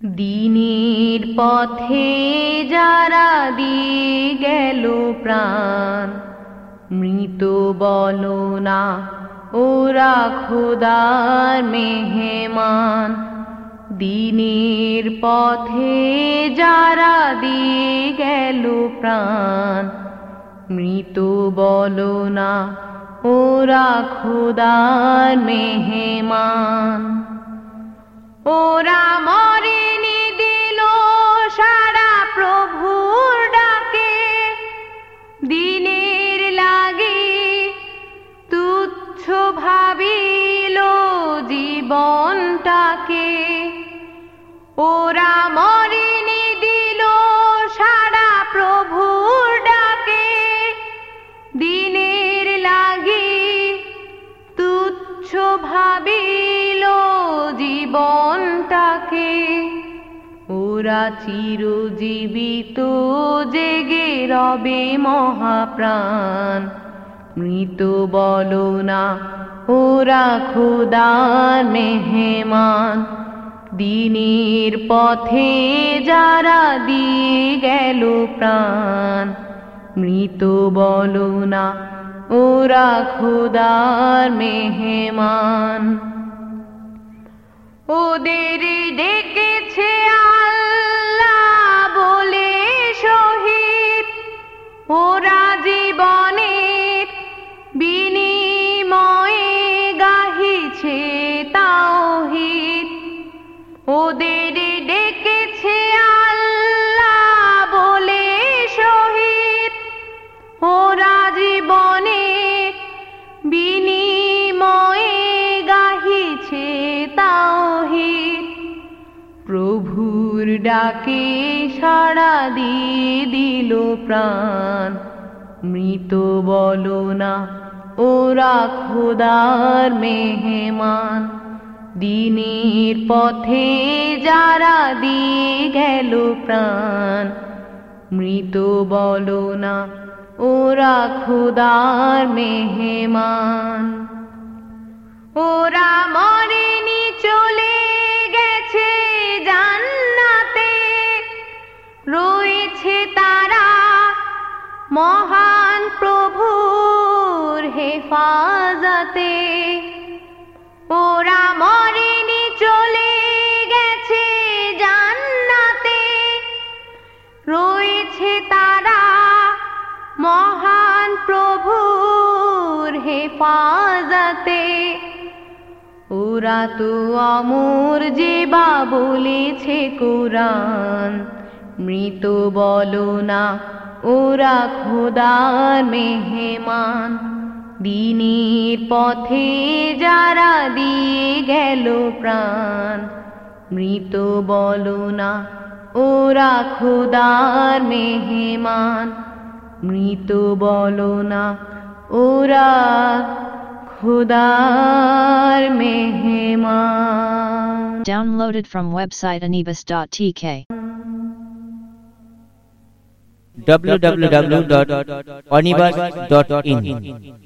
দিনের পথে যারা দিয়ে গেল প্রাণ, মৃত বলো না, ওরা খোদার মেহমান। দিনের পথে যারা দিয়ে গেল প্রাণ, মৃত বলো না, ওরা খোদার মেহমান। ওরা জীবনটাকে। ওরা মরেনি দিল সারা প্রভুর ডাকে। দিনের লাগে তুচ্ছ ভাবিল জীবনটাকে। ওরা চিরজীবিত, জেগে রবে মহাপ্রাণ। মৃত বলো না ওরা খোদার মেহমান। দিনের পথে যারা দিয়ে গেল প্রাণ, মৃত বলো না, ওরা খোদার মেহমান। ওদের ডেকেছে আল্লাহ বলে শহীদ, ওরা জীবনের ডাকে, সাড়া দিয়ে দিল প্রাণ। মৃত বলো না ওরা খোদার মেহমান। দিনের পথে যারা দিয়ে গেল প্রাণ। মৃত বলো না ওরা খোদার মেহমান। ওরা মহান প্রভুর হেফাজতে। ওরা মরেনি, চলে গেছে জান্নাতে। রয়েছে তারা মহান প্রভুর হেফাজতে। ওরা তো অমর যে বা বলেছে কোরআন। মৃত বলো না ওরা খোদার মেহমান। দিনের পথে যারা দিয়ে গেল প্রাণ, মৃত বলো না, ওরা খোদার মেহমান। মৃত বলো না, ওরা খোদার মেহমান। Downloaded from website anibus.tk. www.onibus.in